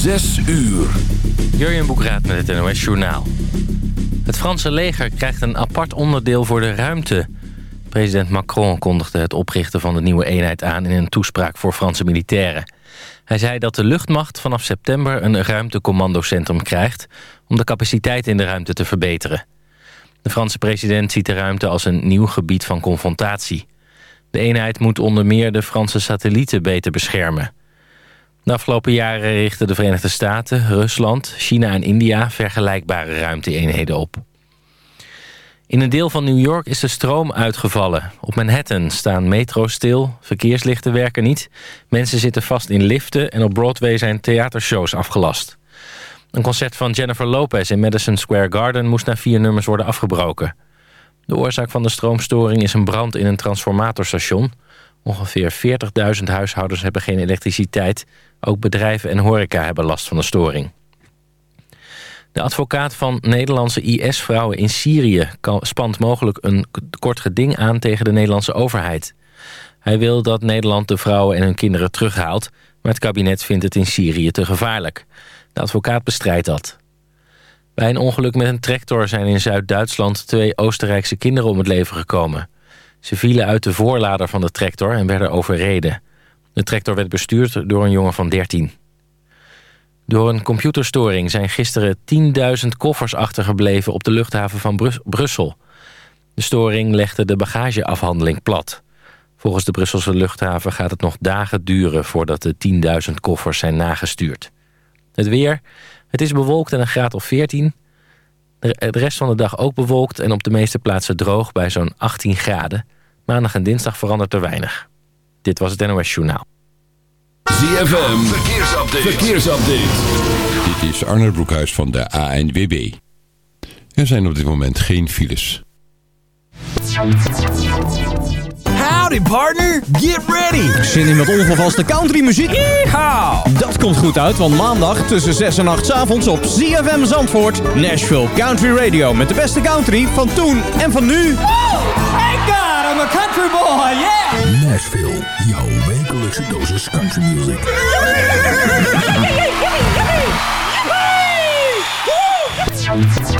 Zes uur. Jurjen Boekraat met het NOS Journaal. Het Franse leger krijgt een apart onderdeel voor de ruimte. President Macron kondigde het oprichten van de nieuwe eenheid aan... in een toespraak voor Franse militairen. Hij zei dat de luchtmacht vanaf september een ruimtecommandocentrum krijgt... om de capaciteit in de ruimte te verbeteren. De Franse president ziet de ruimte als een nieuw gebied van confrontatie. De eenheid moet onder meer de Franse satellieten beter beschermen. De afgelopen jaren richten de Verenigde Staten, Rusland, China en India... vergelijkbare ruimteeenheden op. In een deel van New York is de stroom uitgevallen. Op Manhattan staan metro's stil, verkeerslichten werken niet... mensen zitten vast in liften en op Broadway zijn theatershows afgelast. Een concert van Jennifer Lopez in Madison Square Garden... moest na vier nummers worden afgebroken. De oorzaak van de stroomstoring is een brand in een transformatorstation. Ongeveer 40.000 huishoudens hebben geen elektriciteit. Ook bedrijven en horeca hebben last van de storing. De advocaat van Nederlandse IS-vrouwen in Syrië... spant mogelijk een kort geding aan tegen de Nederlandse overheid. Hij wil dat Nederland de vrouwen en hun kinderen terughaalt... maar het kabinet vindt het in Syrië te gevaarlijk. De advocaat bestrijdt dat. Bij een ongeluk met een tractor zijn in Zuid-Duitsland... twee Oostenrijkse kinderen om het leven gekomen. Ze vielen uit de voorlader van de tractor en werden overreden. De tractor werd bestuurd door een jongen van 13. Door een computerstoring zijn gisteren 10.000 koffers achtergebleven... op de luchthaven van Brussel. De storing legde de bagageafhandeling plat. Volgens de Brusselse luchthaven gaat het nog dagen duren... voordat de 10.000 koffers zijn nagestuurd. Het weer. Het is bewolkt en een graad of 14. De rest van de dag ook bewolkt en op de meeste plaatsen droog bij zo'n 18 graden. Maandag en dinsdag verandert er weinig. Dit was het NOS Journaal. ZFM, verkeersupdate. verkeersupdate. Dit is Arnold Broekhuis van de ANWB. Er zijn op dit moment geen files. Howdy partner, get ready! Zin in met ongevaste countrymuziek? Yeehaw! Dat komt goed uit, want maandag tussen 6 en 8 avonds op ZFM Zandvoort... Nashville Country Radio met de beste country van toen en van nu. Oh, thank God, I'm a country boy, yeah! Nashville, jouw wekelijkse dosis country music.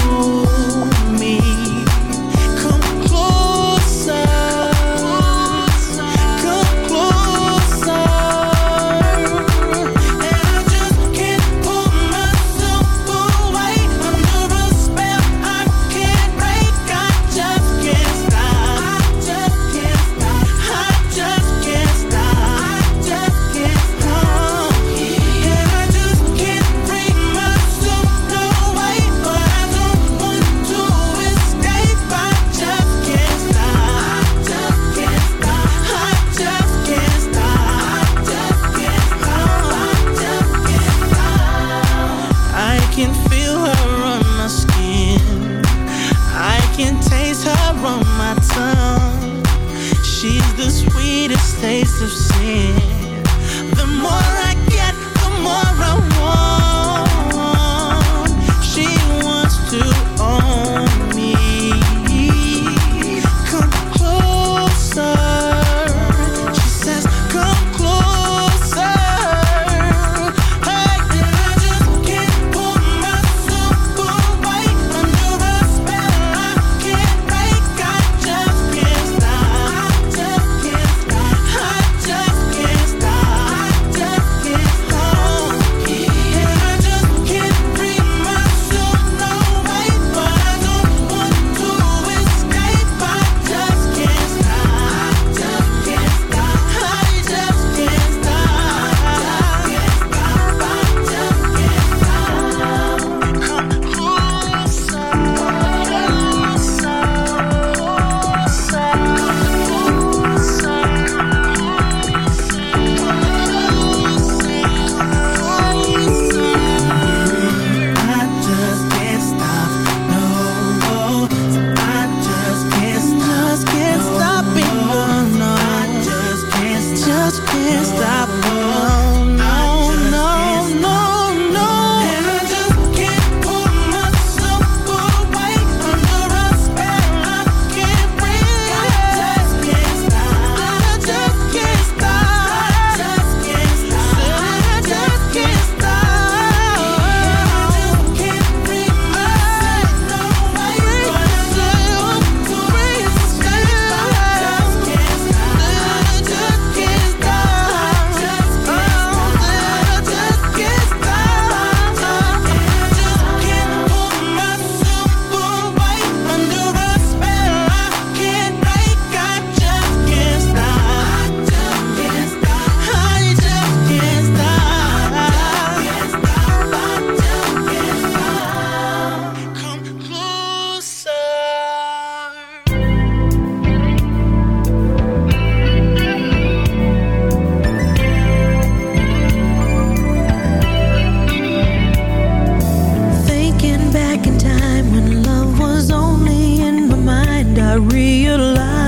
I realize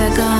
are gone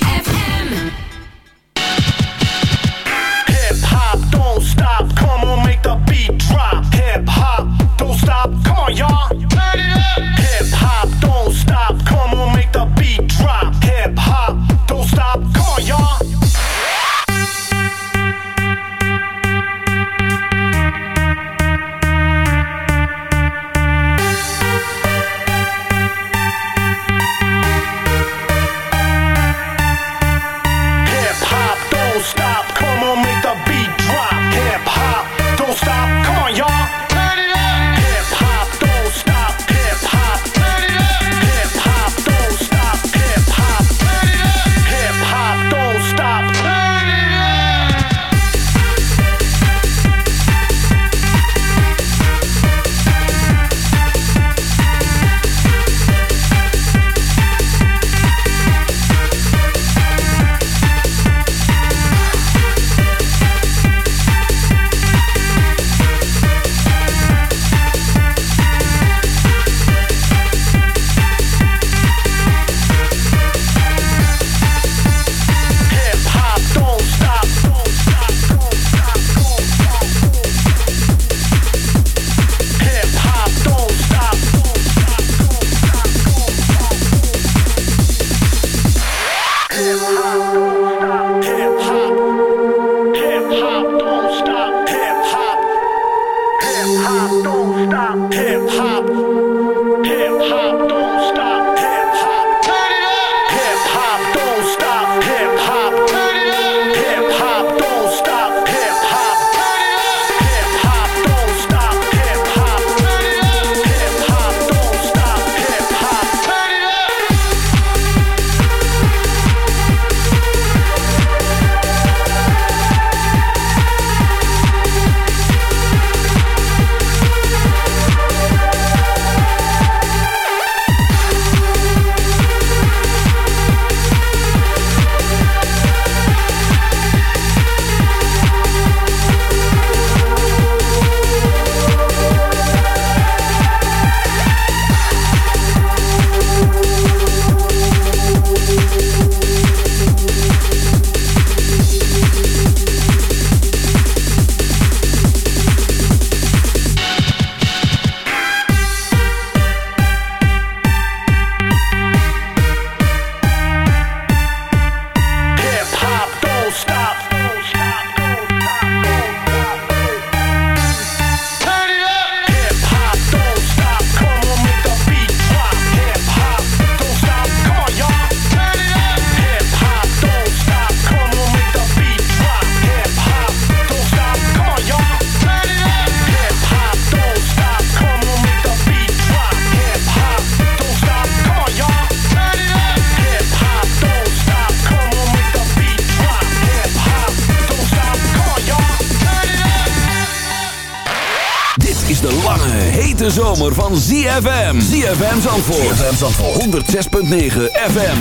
106.9 FM.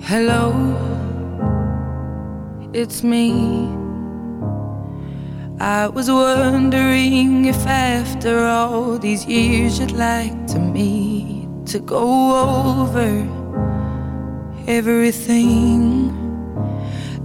Hello, it's me. I was wondering if after all these years you'd like to meet to go over everything.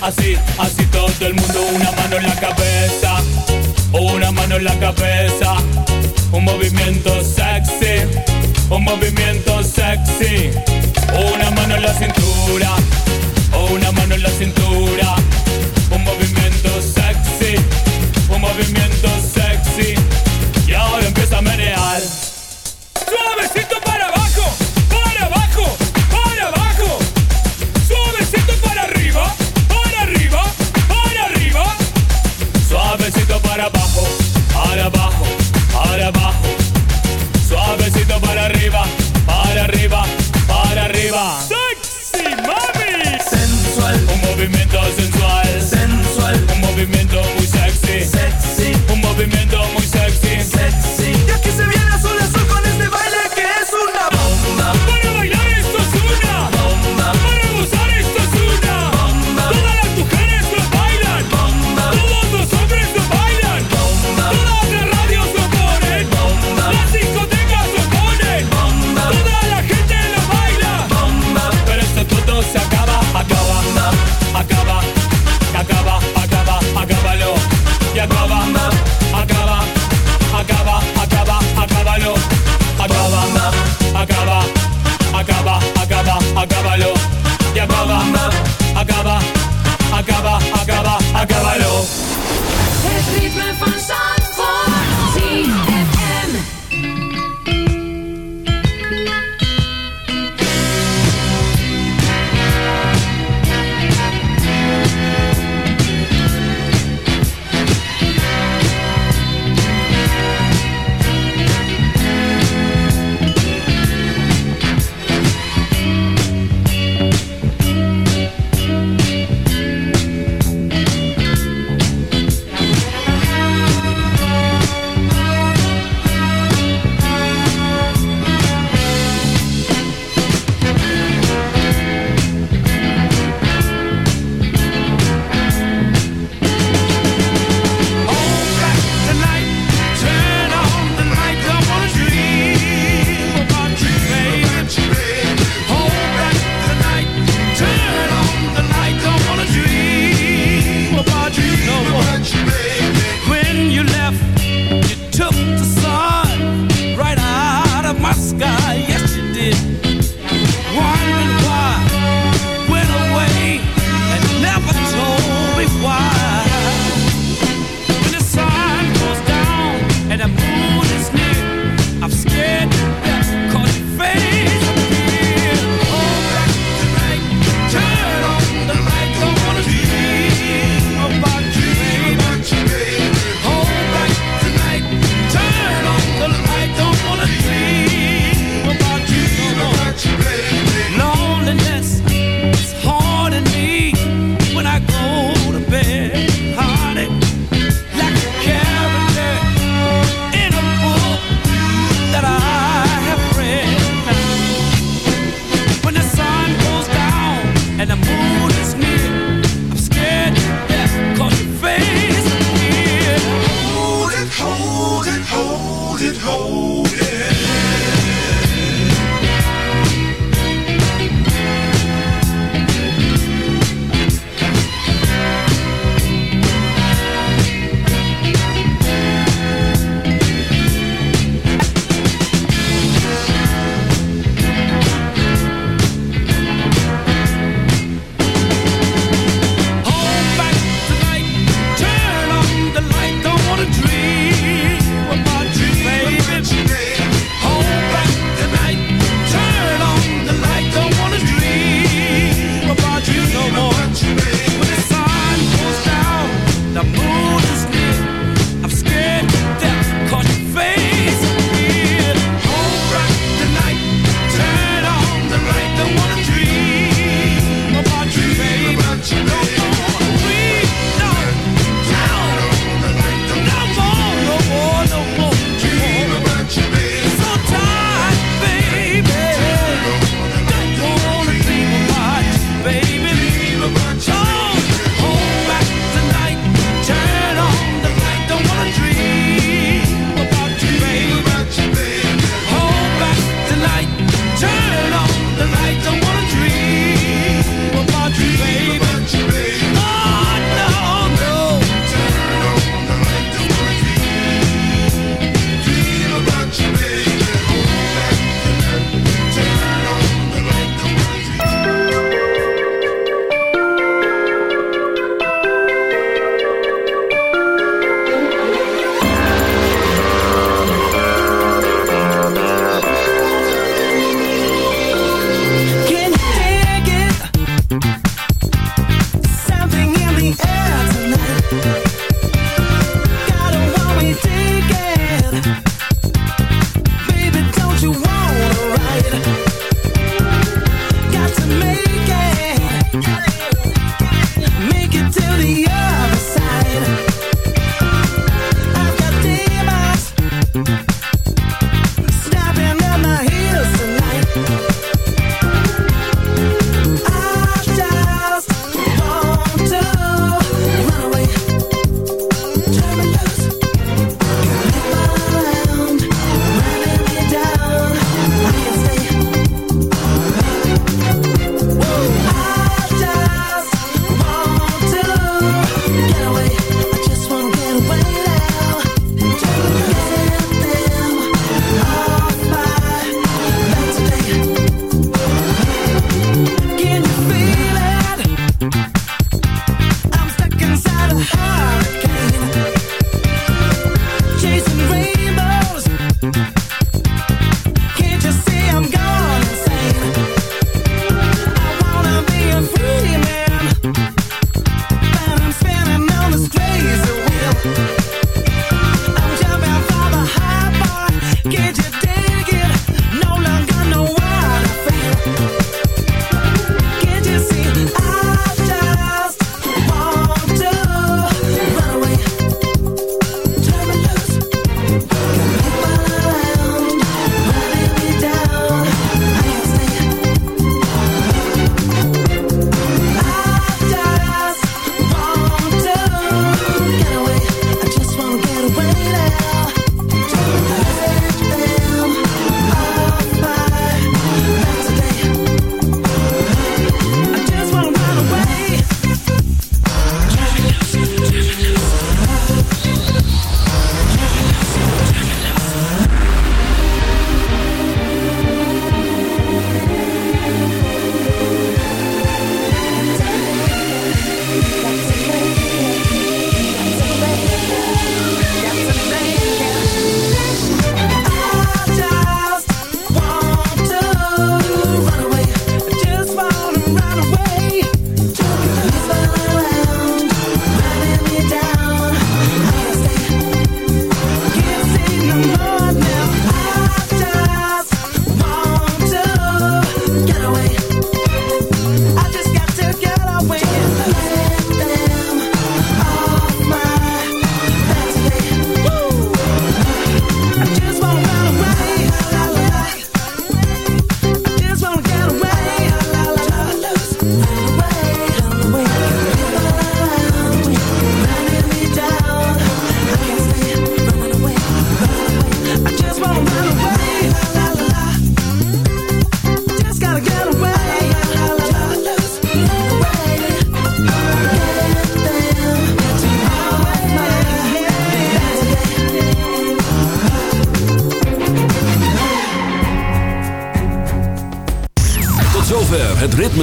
así, así todo el mundo Una mano en la cabeza, una mano en la cabeza. Un movimiento sexy, un movimiento sexy. Una mano en la cintura, una mano en la cintura. Un movimiento sexy, un movimiento sexy. Y ahora empieza a menear.